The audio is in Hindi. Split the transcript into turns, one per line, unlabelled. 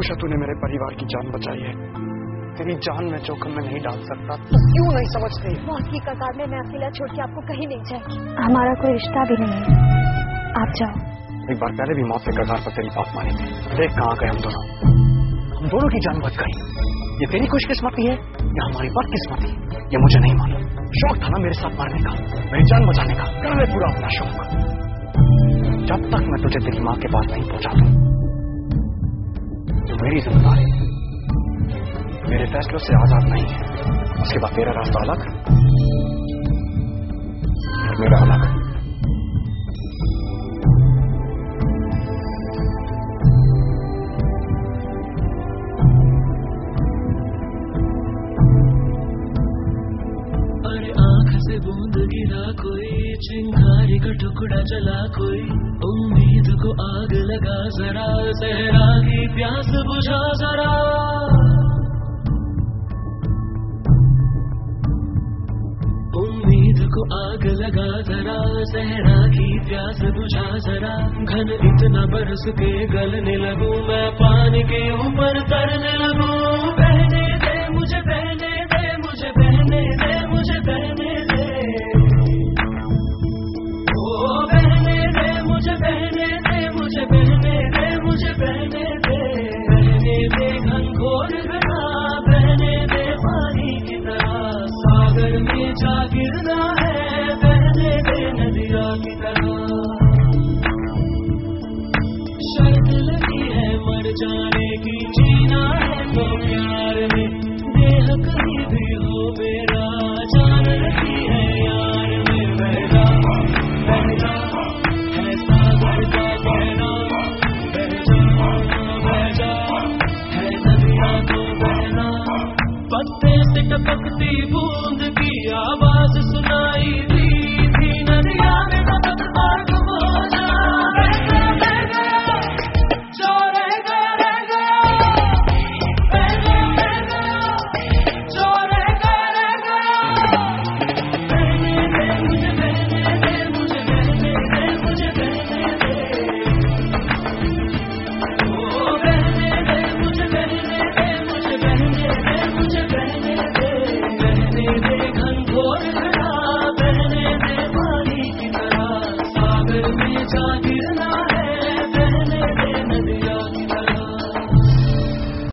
खुश है तूने मेरे परिवार की जान बचाई है। तेरी जान मैं जोखम में नहीं डाल सकता। तो क्यों नहीं समझती?
मौत की कगार में मैं अकेला छोड़ के आपको कहीं नहीं जाएगी। हमारा कोई रिश्ता भी नहीं है। आप जाओ।
एक बार पहले भी मौत के कगार पर तेरी बात मानी थी। देख कहाँ गए हम दोनों। हम दोनों की जान बच गई। ये तेरी खुशकिस्मती है या हमारी बदकिस्मती ये मुझे नहीं मालूम। शौक था ना मेरे साथ मारने का मेरी जान बचाने का। कर ले पूरा अपना शौक। जब तक मैं तुझे तेरी माँ के पास नहीं पहुँचा दूँ मेरी ज़िम्मेदारी मेरे फैसलों से आज़ाद नहीं है। उसके बाद तेरा रास्ता अलग मेरा अलग
बूंद गिरा कोई, चिंगारी का टुकड़ा जला कोई। उम्मीद को आग लगा जरा सहरा की प्यास बुझा जरा। उम्मीद को आग लगा जरा सहरा की प्यास बुझा जरा। घन इतना बरस के गलने लगूं, मैं पानी के ऊपर जाने की जीना है तो प्यार में। Ainda pouco tempo 我的。